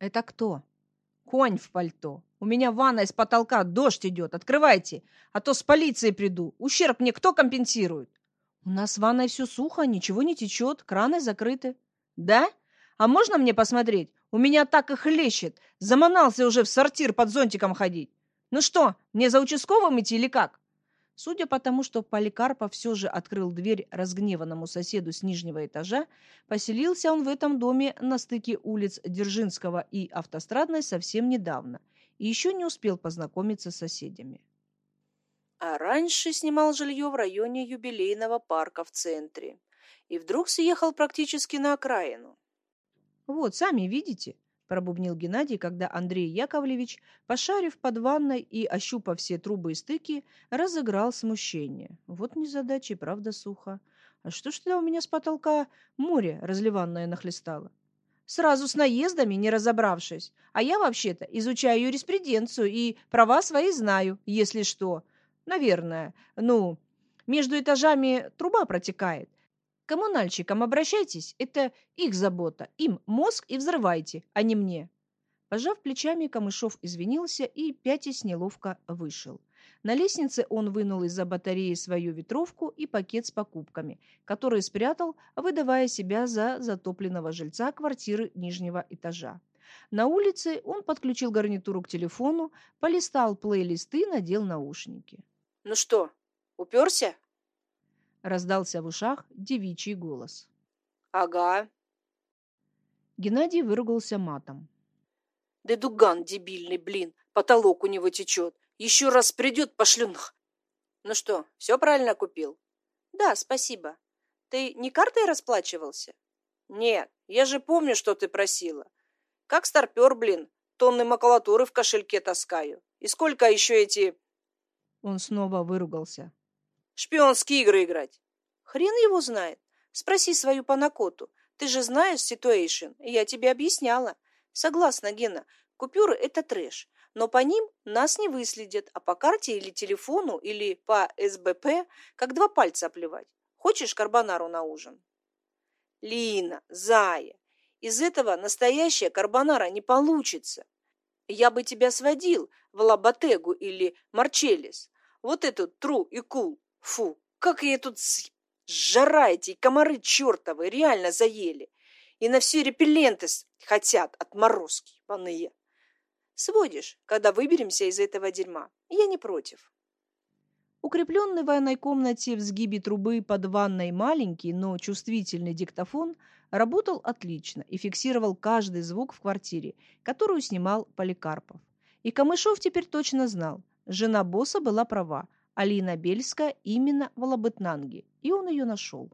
Это кто? Конь в пальто. У меня ванна из потолка, дождь идет. Открывайте, а то с полицией приду. Ущерб мне кто компенсирует? У нас в ванной все сухо, ничего не течет, краны закрыты. Да? А можно мне посмотреть? У меня так и хлещет. Заманался уже в сортир под зонтиком ходить. Ну что, мне за участковым идти или как? Судя по тому, что Поликарпов все же открыл дверь разгневанному соседу с нижнего этажа, поселился он в этом доме на стыке улиц Дзержинского и Автострадной совсем недавно и еще не успел познакомиться с соседями. А раньше снимал жилье в районе юбилейного парка в центре и вдруг съехал практически на окраину. Вот, сами видите, пробубнил Геннадий, когда Андрей Яковлевич, пошарив под ванной и ощупав все трубы и стыки, разыграл смущение. Вот незадача и правда сухо. А что ж тогда у меня с потолка море разливанное нахлестало? Сразу с наездами, не разобравшись. А я вообще-то изучаю юриспруденцию и права свои знаю, если что. Наверное. Ну, между этажами труба протекает коммунальщикам обращайтесь, это их забота. Им мозг и взрывайте, а не мне. Пожав плечами, Камышов извинился и, пятясь неловко, вышел. На лестнице он вынул из-за батареи свою ветровку и пакет с покупками, который спрятал, выдавая себя за затопленного жильца квартиры нижнего этажа. На улице он подключил гарнитуру к телефону, полистал плейлисты, надел наушники. «Ну что, уперся?» Раздался в ушах девичий голос. Ага. Геннадий выругался матом. Да дуган дебильный, блин, потолок у него течет. Еще раз придет, пошлю нах. Ну что, все правильно купил? Да, спасибо. Ты не картой расплачивался? Нет, я же помню, что ты просила. Как старпер, блин, тонны макулатуры в кошельке таскаю. И сколько еще эти... Он снова выругался шпионские игры играть. Хрен его знает. Спроси свою панакоту. Ты же знаешь ситуэйшн, я тебе объясняла. Согласна, Гена, купюры – это трэш. Но по ним нас не выследят, а по карте или телефону, или по СБП, как два пальца оплевать. Хочешь карбонару на ужин? Лина, зая, из этого настоящая карбонара не получится. Я бы тебя сводил в Лабатегу или Марчелис. Вот эту тру и кул. Фу, как я тут с... жара эти комары чертовы реально заели. И на все репелленты хотят отморозки, ванные. Сводишь, когда выберемся из этого дерьма. Я не против. Укрепленный в ванной комнате в сгибе трубы под ванной маленький, но чувствительный диктофон работал отлично и фиксировал каждый звук в квартире, которую снимал Поликарпов. И Камышов теперь точно знал, жена босса была права – Алина Бельская именно в Лабытнанге, и он ее нашел.